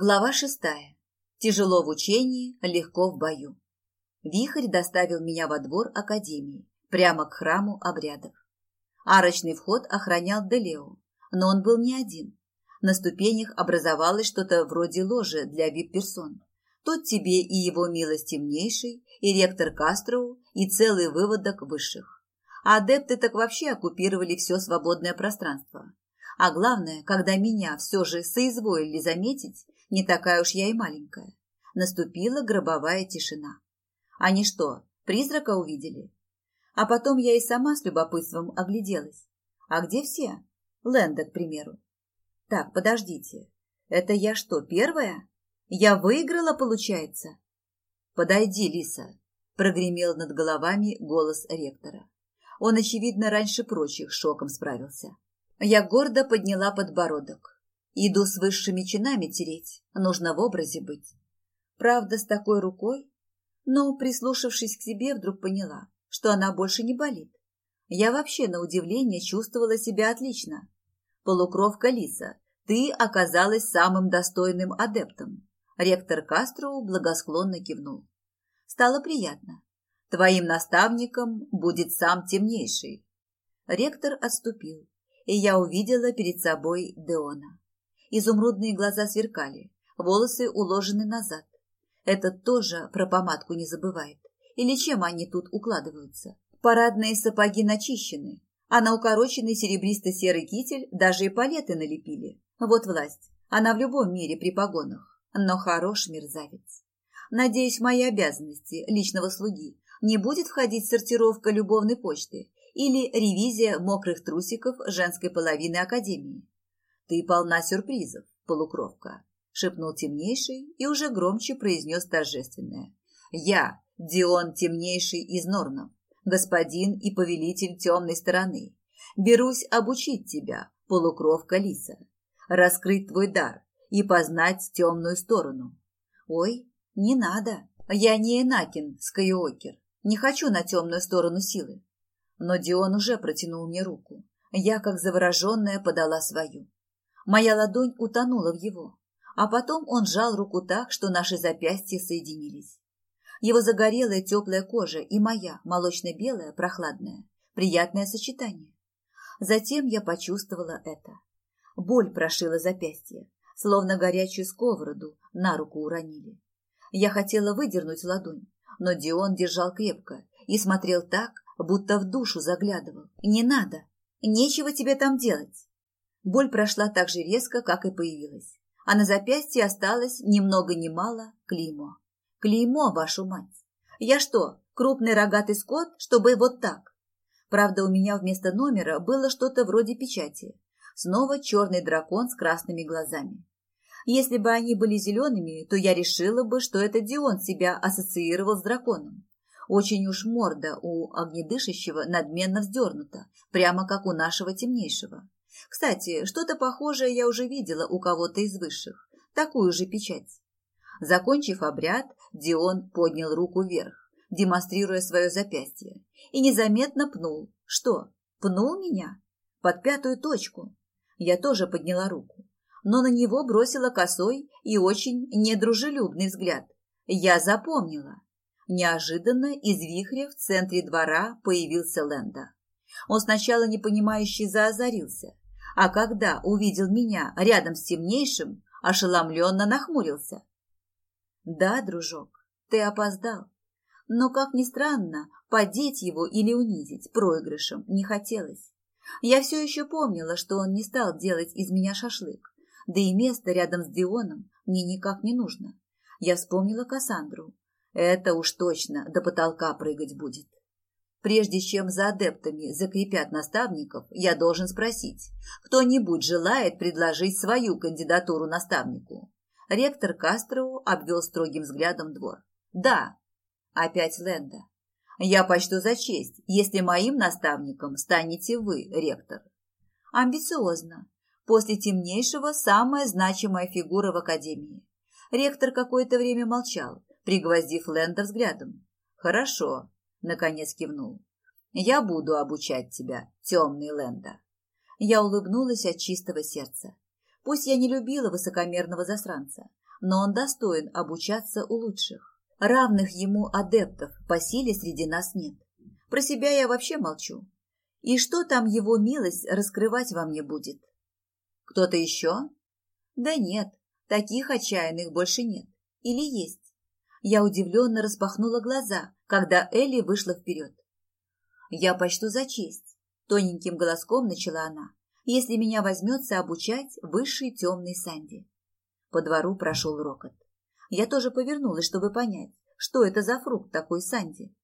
Глава шестая. Тяжело в учении, легко в бою. Вихрь доставил меня во двор Академии, прямо к храму обрядов. Арочный вход охранял Делео, но он был не один. На ступенях образовалось что-то вроде ложи для вип-персон. Тут тебе и его милость темнейший, и ректор Кастроу, и целый выводок высших. А адепты так вообще оккупировали все свободное пространство. А главное, когда меня все же соизволили заметить, не такая уж я и маленькая. Наступила гробовая тишина. Они что, призрака увидели? А потом я и сама с любопытством огляделась. А где все? Лэнда, к примеру. Так, подождите. Это я что, первая? Я выиграла, получается? Подойди, Лиса, прогремел над головами голос ректора. Он, очевидно, раньше прочих шоком справился. Я гордо подняла подбородок. Иду с высшими чинами тереть, нужно в образе быть. Правда, с такой рукой, но, прислушавшись к себе, вдруг поняла, что она больше не болит. Я вообще, на удивление, чувствовала себя отлично. Полукровка Лиса, ты оказалась самым достойным адептом. Ректор Кастроу благосклонно кивнул. Стало приятно. Твоим наставником будет сам темнейший. Ректор отступил, и я увидела перед собой Деона. Изумрудные глаза сверкали, волосы уложены назад. Этот тоже про помадку не забывает. Или чем они тут укладываются? Парадные сапоги начищены, а на укороченный серебристо-серый китель даже и палеты налепили. Вот власть. Она в любом мире при погонах. Но хорош мерзавец. Надеюсь, мои обязанности личного слуги не будет входить сортировка любовной почты или ревизия мокрых трусиков женской половины Академии. «Ты полна сюрпризов, полукровка», — шепнул темнейший и уже громче произнес торжественное. «Я, Дион темнейший из Норнов, господин и повелитель темной стороны, берусь обучить тебя, полукровка лиса, раскрыть твой дар и познать темную сторону». «Ой, не надо, я не Энакин, Скайуокер, не хочу на темную сторону силы». Но Дион уже протянул мне руку. Я, как завороженная, подала свою. Моя ладонь утонула в его, а потом он сжал руку так, что наши запястья соединились. Его загорелая теплая кожа и моя, молочно-белая, прохладная, приятное сочетание. Затем я почувствовала это. Боль прошила запястье, словно горячую сковороду на руку уронили. Я хотела выдернуть ладонь, но Дион держал крепко и смотрел так, будто в душу заглядывал. «Не надо! Нечего тебе там делать!» Боль прошла так же резко, как и появилась, а на запястье осталось ни много ни мало клеймо. Клеймо, вашу мать! Я что, крупный рогатый скот, чтобы вот так? Правда, у меня вместо номера было что-то вроде печати. Снова черный дракон с красными глазами. Если бы они были зелеными, то я решила бы, что это Дион себя ассоциировал с драконом. Очень уж морда у огнедышащего надменно вздернута, прямо как у нашего темнейшего. Кстати, что-то похожее я уже видела у кого-то из высших. Такую же печать. Закончив обряд, Дион поднял руку вверх, демонстрируя свое запястье, и незаметно пнул. Что, пнул меня? Под пятую точку. Я тоже подняла руку, но на него бросила косой и очень недружелюбный взгляд. Я запомнила. Неожиданно из вихря в центре двора появился Лэнда. Он сначала непонимающе заозарился, а когда увидел меня рядом с темнейшим, ошеломленно нахмурился. «Да, дружок, ты опоздал. Но, как ни странно, подеть его или унизить проигрышем не хотелось. Я все еще помнила, что он не стал делать из меня шашлык, да и место рядом с Дионом мне никак не нужно. Я вспомнила Кассандру. Это уж точно до потолка прыгать будет. Прежде чем за адептами закрепят наставников, я должен спросить, кто-нибудь желает предложить свою кандидатуру наставнику? Ректор Кастроу обвел строгим взглядом двор. Да, опять Ленда. Я почту за честь, если моим наставником станете вы, ректор. Амбициозно. После темнейшего самая значимая фигура в академии. Ректор какое-то время молчал, пригвоздив Ленда взглядом. Хорошо, Наконец кивнул. «Я буду обучать тебя, темный Ленда». Я улыбнулась от чистого сердца. Пусть я не любила высокомерного засранца, но он достоин обучаться у лучших. Равных ему адептов по силе среди нас нет. Про себя я вообще молчу. И что там его милость раскрывать во мне будет? Кто-то еще? Да нет, таких отчаянных больше нет. Или есть? Я удивленно распахнула глаза, когда Элли вышла вперед. «Я почту за честь», — тоненьким голоском начала она, «если меня возьмется обучать высший темный Санди». По двору прошел рокот. Я тоже повернулась, чтобы понять, что это за фрукт такой Санди.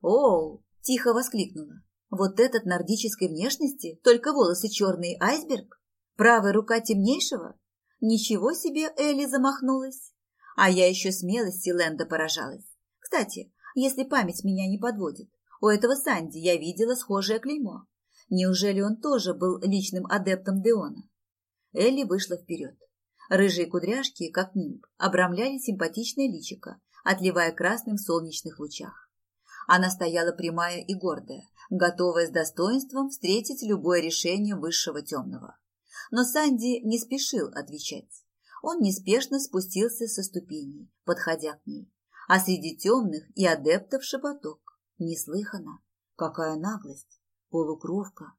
«Оу!» – тихо воскликнула. «Вот этот нордической внешности, только волосы черные, айсберг? Правая рука темнейшего? Ничего себе Элли замахнулась!» А я еще смелости Лэнда поражалась. Кстати, если память меня не подводит, у этого Санди я видела схожее клеймо. Неужели он тоже был личным адептом Деона? Элли вышла вперед. Рыжие кудряшки, как нимб, обрамляли симпатичное личико, отливая красным в солнечных лучах. Она стояла прямая и гордая, готовая с достоинством встретить любое решение высшего темного. Но Санди не спешил отвечать. Он неспешно спустился со ступеней, подходя к ней. А среди темных и адептов шепоток. Неслыханно. Какая наглость. Полукровка.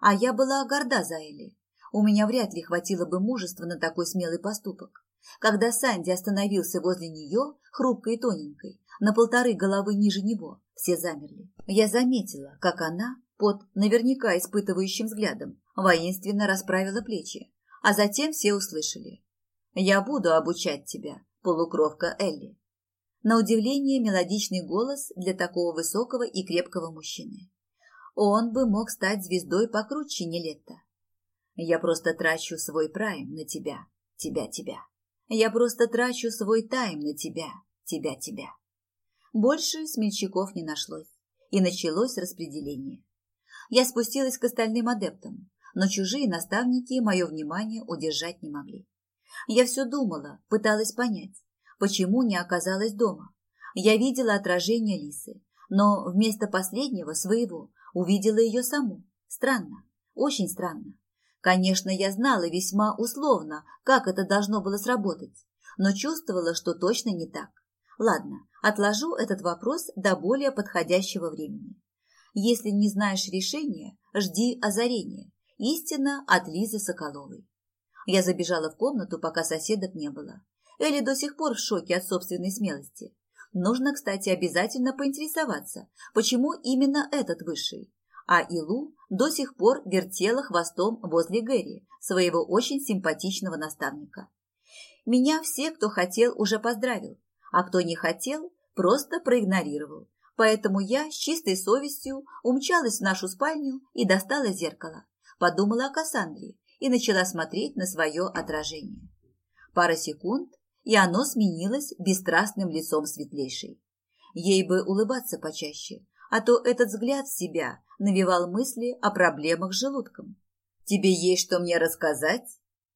А я была горда за Элли. У меня вряд ли хватило бы мужества на такой смелый поступок. Когда Санди остановился возле нее, хрупкой и тоненькой, на полторы головы ниже него, все замерли. Я заметила, как она, под наверняка испытывающим взглядом, воинственно расправила плечи, а затем все услышали. «Я буду обучать тебя, полукровка Элли». На удивление мелодичный голос для такого высокого и крепкого мужчины. Он бы мог стать звездой покруче Нелетта. Я просто трачу свой прайм на тебя, тебя, тебя. Я просто трачу свой тайм на тебя, тебя, тебя. Больше смельчаков не нашлось, и началось распределение. Я спустилась к остальным адептам, но чужие наставники мое внимание удержать не могли. Я все думала, пыталась понять, почему не оказалась дома. Я видела отражение Лисы, но вместо последнего своего увидела ее саму. Странно, очень странно. Конечно, я знала весьма условно, как это должно было сработать, но чувствовала, что точно не так. Ладно, отложу этот вопрос до более подходящего времени. Если не знаешь решения, жди озарения. Истина от Лизы Соколовой. Я забежала в комнату, пока соседок не было. Элли до сих пор в шоке от собственной смелости. Нужно, кстати, обязательно поинтересоваться, почему именно этот высший а Илу до сих пор вертела хвостом возле Гэри, своего очень симпатичного наставника. Меня все, кто хотел, уже поздравил, а кто не хотел, просто проигнорировал. Поэтому я с чистой совестью умчалась в нашу спальню и достала зеркало, подумала о Кассандре и начала смотреть на свое отражение. Пара секунд, и оно сменилось бесстрастным лицом светлейшей. Ей бы улыбаться почаще, а то этот взгляд в себя навевал мысли о проблемах с желудком. «Тебе есть что мне рассказать?»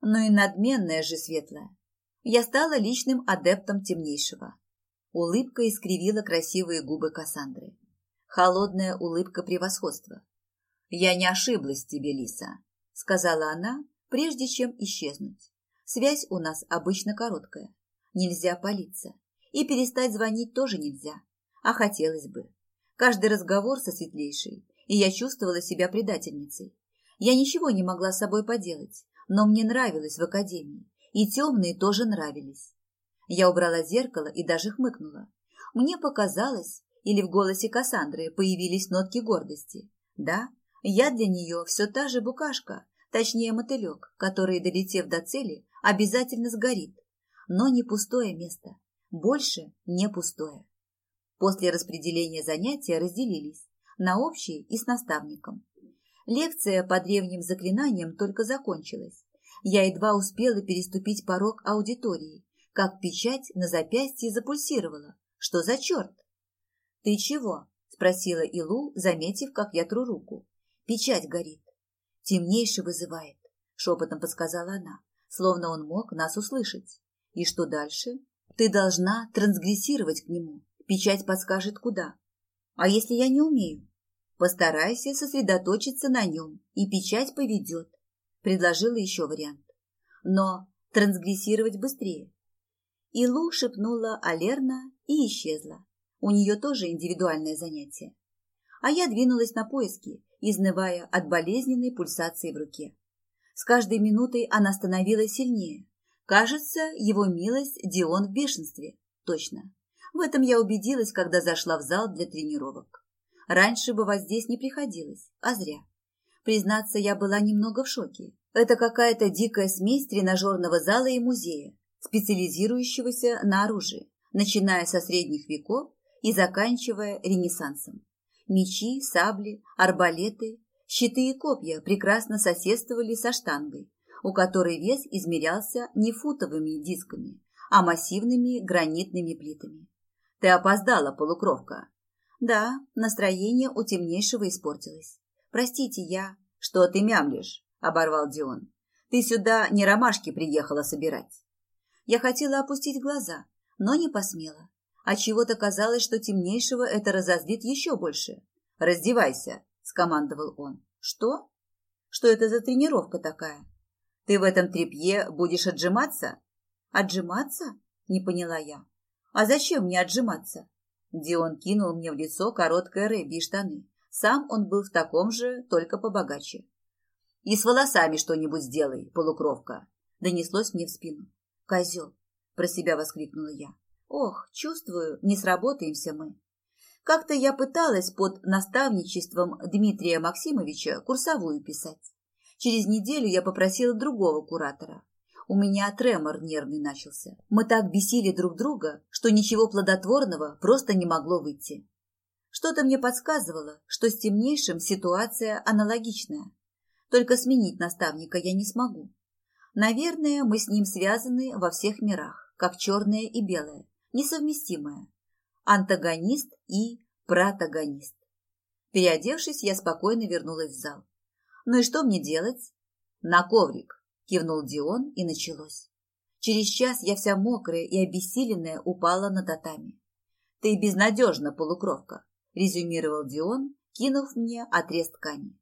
Ну и надменная же светлая. Я стала личным адептом темнейшего. Улыбка искривила красивые губы Кассандры. Холодная улыбка превосходства. «Я не ошиблась тебе, Лиса», — сказала она, прежде чем исчезнуть. «Связь у нас обычно короткая. Нельзя палиться. И перестать звонить тоже нельзя. А хотелось бы каждый разговор со светлейшей, и я чувствовала себя предательницей. Я ничего не могла с собой поделать, но мне нравилось в академии, и темные тоже нравились. Я убрала зеркало и даже хмыкнула. Мне показалось, или в голосе Кассандры появились нотки гордости. Да, я для нее все та же букашка, точнее мотылек, который, долетев до цели, обязательно сгорит. Но не пустое место. Больше не пустое. После распределения занятия разделились на общие и с наставником. Лекция по древним заклинаниям только закончилась. Я едва успела переступить порог аудитории, как печать на запястье запульсировала. Что за черт? «Ты чего?» – спросила Илу, заметив, как я тру руку. «Печать горит. Темнейший вызывает», – шепотом подсказала она, словно он мог нас услышать. «И что дальше? Ты должна трансгрессировать к нему, Печать подскажет куда. А если я не умею? Постарайся сосредоточиться на нем, и печать поведет. Предложила еще вариант. Но трансгрессировать быстрее. Илу шепнула Алерна и исчезла. У нее тоже индивидуальное занятие. А я двинулась на поиски, изнывая от болезненной пульсации в руке. С каждой минутой она становилась сильнее. Кажется, его милость Дион в бешенстве. Точно. В этом я убедилась, когда зашла в зал для тренировок. Раньше бывать здесь не приходилось, а зря. Признаться, я была немного в шоке. Это какая-то дикая смесь тренажерного зала и музея, специализирующегося на оружии, начиная со средних веков и заканчивая Ренессансом. Мечи, сабли, арбалеты, щиты и копья прекрасно соседствовали со штангой, у которой вес измерялся не футовыми дисками, а массивными гранитными плитами. Ты опоздала, полукровка. Да, настроение у темнейшего испортилось. Простите, я... Что ты мямлишь? Оборвал Дион. Ты сюда не ромашки приехала собирать. Я хотела опустить глаза, но не посмела. А чего-то казалось, что темнейшего это разозлит еще больше. «Раздевайся», — скомандовал он. «Что? Что это за тренировка такая? Ты в этом трепье будешь отжиматься?» «Отжиматься?» — не поняла я. «А зачем мне отжиматься?» Дион кинул мне в лицо короткое рэби и штаны. Сам он был в таком же, только побогаче. «И с волосами что-нибудь сделай, полукровка!» Донеслось мне в спину. «Козел!» – про себя воскликнула я. «Ох, чувствую, не сработаемся мы!» Как-то я пыталась под наставничеством Дмитрия Максимовича курсовую писать. Через неделю я попросила другого куратора. У меня тремор нервный начался. Мы так бесили друг друга, что ничего плодотворного просто не могло выйти. Что-то мне подсказывало, что с темнейшим ситуация аналогичная. Только сменить наставника я не смогу. Наверное, мы с ним связаны во всех мирах, как черное и белое, несовместимое. Антагонист и протагонист. Переодевшись, я спокойно вернулась в зал. Ну и что мне делать? На коврик, кивнул Дион, и началось. Через час я вся мокрая и обессиленная упала на татами. Ты безнадежна, полукровка резюмировал Дион, кинув мне отрез ткани.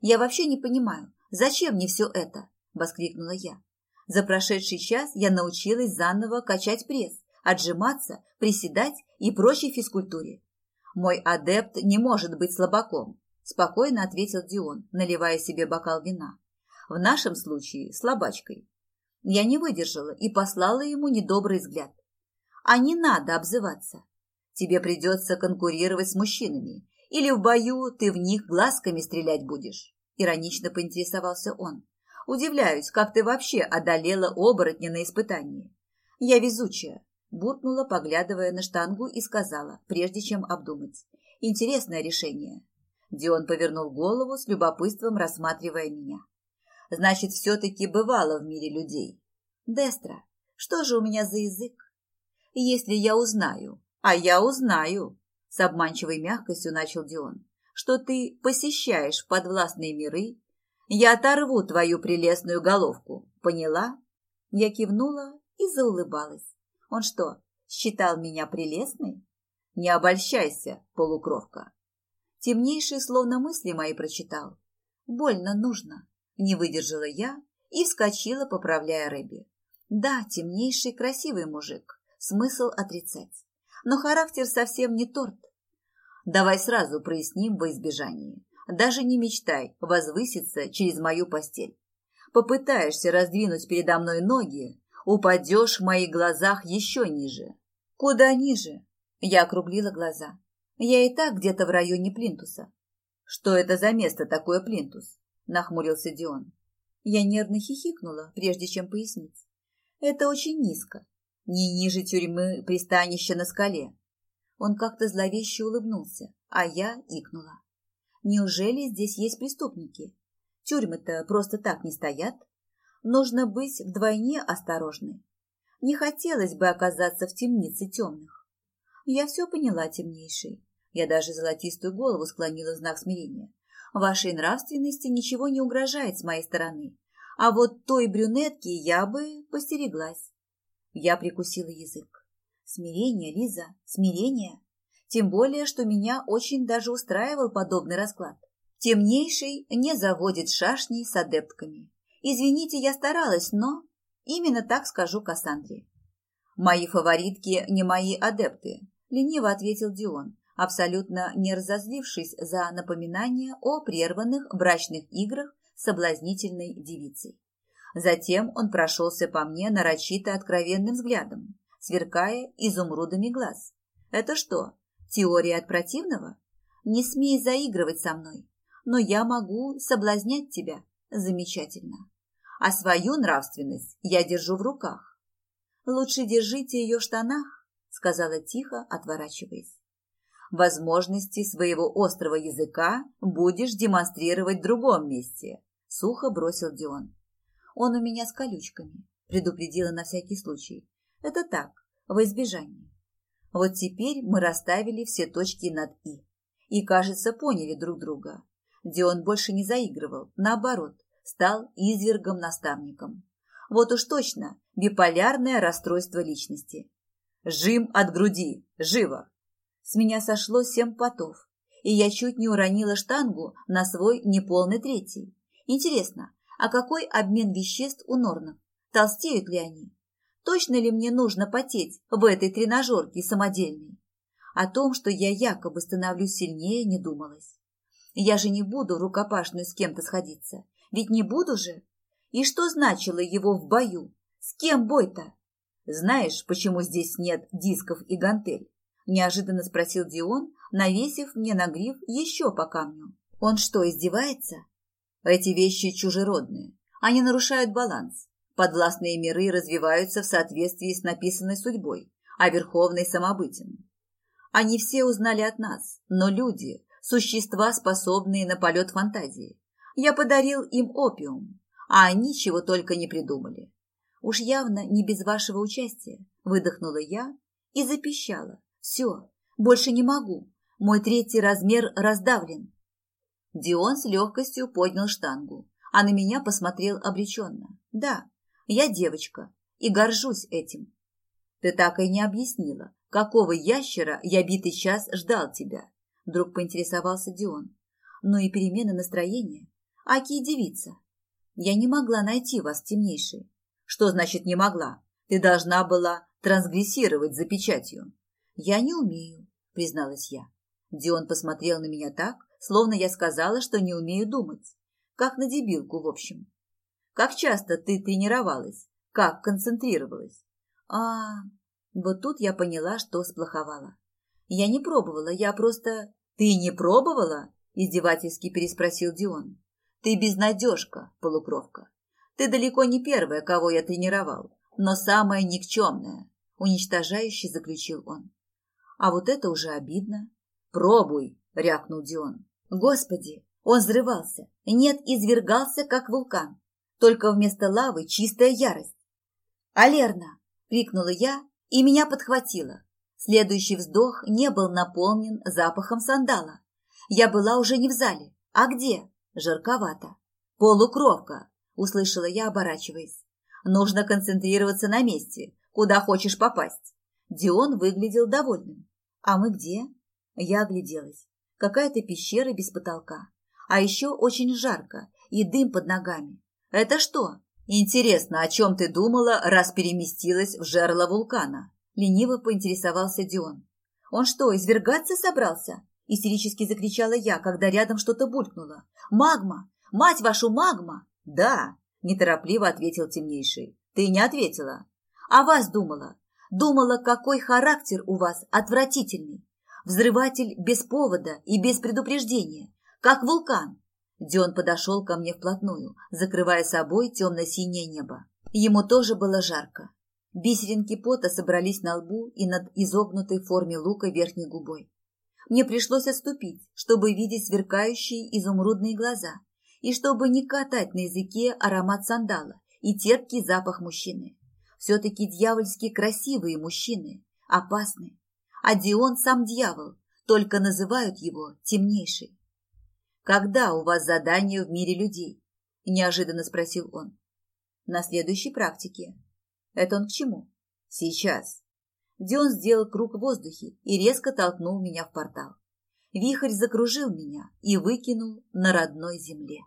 «Я вообще не понимаю, зачем мне все это?» – воскликнула я. За прошедший час я научилась заново качать пресс, отжиматься, приседать и прочей физкультуре. «Мой адепт не может быть слабаком», – спокойно ответил Дион, наливая себе бокал вина. «В нашем случае слабачкой». Я не выдержала и послала ему недобрый взгляд. «А не надо обзываться. Тебе придется конкурировать с мужчинами. Или в бою ты в них глазками стрелять будешь?» Иронично поинтересовался он. «Удивляюсь, как ты вообще одолела оборотня на испытании». «Я везучая», – буркнула, поглядывая на штангу и сказала, прежде чем обдумать. «Интересное решение». Дион повернул голову с любопытством, рассматривая меня. «Значит, все-таки бывало в мире людей». «Дестра, что же у меня за язык?» «Если я узнаю, а я узнаю, с обманчивой мягкостью начал Дион, что ты посещаешь подвластные миры. Я оторву твою прелестную головку. Поняла? Я кивнула и заулыбалась. Он что, считал меня прелестной? Не обольщайся, полукровка. Темнейший словно мысли мои прочитал. Больно нужно. Не выдержала я и вскочила, поправляя Рэби. Да, темнейший красивый мужик. Смысл отрицать но характер совсем не торт. Давай сразу проясним во избежание. Даже не мечтай возвыситься через мою постель. Попытаешься раздвинуть передо мной ноги, упадешь в моих глазах еще ниже. Куда ниже? Я округлила глаза. Я и так где-то в районе Плинтуса. Что это за место такое Плинтус? Нахмурился Дион. Я нервно хихикнула, прежде чем пояснить. Это очень низко не ниже тюрьмы пристанища на скале. Он как-то зловеще улыбнулся, а я икнула. Неужели здесь есть преступники? Тюрьмы-то просто так не стоят. Нужно быть вдвойне осторожной. Не хотелось бы оказаться в темнице темных. Я все поняла, темнейший. Я даже золотистую голову склонила в знак смирения. Вашей нравственности ничего не угрожает с моей стороны. А вот той брюнетки я бы постереглась. Я прикусила язык. Смирение, Лиза, смирение. Тем более, что меня очень даже устраивал подобный расклад. Темнейший не заводит шашни с адептками. Извините, я старалась, но... Именно так скажу Кассандре. Мои фаворитки не мои адепты, лениво ответил Дион, абсолютно не разозлившись за напоминание о прерванных брачных играх соблазнительной девицей. Затем он прошелся по мне нарочито откровенным взглядом, сверкая изумрудами глаз. «Это что, теория от противного? Не смей заигрывать со мной, но я могу соблазнять тебя. Замечательно. А свою нравственность я держу в руках. Лучше держите ее в штанах, сказала тихо, отворачиваясь. Возможности своего острого языка будешь демонстрировать в другом месте, сухо бросил Дион. Он у меня с колючками, предупредила на всякий случай. Это так, во избежание. Вот теперь мы расставили все точки над «и» и, кажется, поняли друг друга. Дион больше не заигрывал, наоборот, стал извергом-наставником. Вот уж точно, биполярное расстройство личности. «Жим от груди! Живо!» С меня сошло семь потов, и я чуть не уронила штангу на свой неполный третий. Интересно, а какой обмен веществ у норнов? Толстеют ли они? Точно ли мне нужно потеть в этой тренажерке самодельной? О том, что я якобы становлюсь сильнее, не думалось. Я же не буду рукопашную с кем-то сходиться. Ведь не буду же. И что значило его в бою? С кем бой-то? Знаешь, почему здесь нет дисков и гантель? Неожиданно спросил Дион, навесив мне на гриф еще по камню. Он что, издевается? Эти вещи чужеродные. Они нарушают баланс. Подвластные миры развиваются в соответствии с написанной судьбой, а Верховный самобытен. Они все узнали от нас, но люди – существа, способные на полет фантазии. Я подарил им опиум, а они чего только не придумали. Уж явно не без вашего участия, выдохнула я и запищала. Все, больше не могу, мой третий размер раздавлен. Дион с легкостью поднял штангу, а на меня посмотрел обреченно. Да, я девочка и горжусь этим. Ты так и не объяснила, какого ящера я битый час ждал тебя. Вдруг поинтересовался Дион. Ну и перемена настроения. Аки девица. Я не могла найти вас, темнейший. Что значит не могла? Ты должна была трансгрессировать за печатью. Я не умею, призналась я. Дион посмотрел на меня так, словно я сказала, что не умею думать. Как на дебилку, в общем. Как часто ты тренировалась? Как концентрировалась? А, вот тут я поняла, что сплоховала. Я не пробовала, я просто... Ты не пробовала? Издевательски переспросил Дион. Ты безнадежка, полукровка. Ты далеко не первая, кого я тренировал, но самая никчемная, уничтожающе заключил он. А вот это уже обидно. Пробуй, рявкнул Дион. Господи, он взрывался. Нет, извергался, как вулкан только вместо лавы чистая ярость. «Алерна!» – крикнула я, и меня подхватило. Следующий вздох не был наполнен запахом сандала. Я была уже не в зале. А где? Жарковато. «Полукровка!» – услышала я, оборачиваясь. «Нужно концентрироваться на месте, куда хочешь попасть». Дион выглядел довольным. «А мы где?» Я огляделась. Какая-то пещера без потолка. А еще очень жарко и дым под ногами. «Это что?» «Интересно, о чем ты думала, раз переместилась в жерло вулкана?» Лениво поинтересовался Дион. «Он что, извергаться собрался?» Истерически закричала я, когда рядом что-то булькнуло. «Магма! Мать вашу, магма!» «Да!» – неторопливо ответил темнейший. «Ты не ответила». «А вас думала. Думала, какой характер у вас отвратительный. Взрыватель без повода и без предупреждения, как вулкан. Дион подошел ко мне вплотную, закрывая собой темно-синее небо. Ему тоже было жарко. Бисеринки пота собрались на лбу и над изогнутой форме лука верхней губой. Мне пришлось отступить, чтобы видеть сверкающие изумрудные глаза и чтобы не катать на языке аромат сандала и терпкий запах мужчины. Все-таки дьявольски красивые мужчины, опасны. А Дион сам дьявол, только называют его темнейший. «Когда у вас задание в мире людей?» – неожиданно спросил он. «На следующей практике». «Это он к чему?» «Сейчас». Дион сделал круг в воздухе и резко толкнул меня в портал. Вихрь закружил меня и выкинул на родной земле.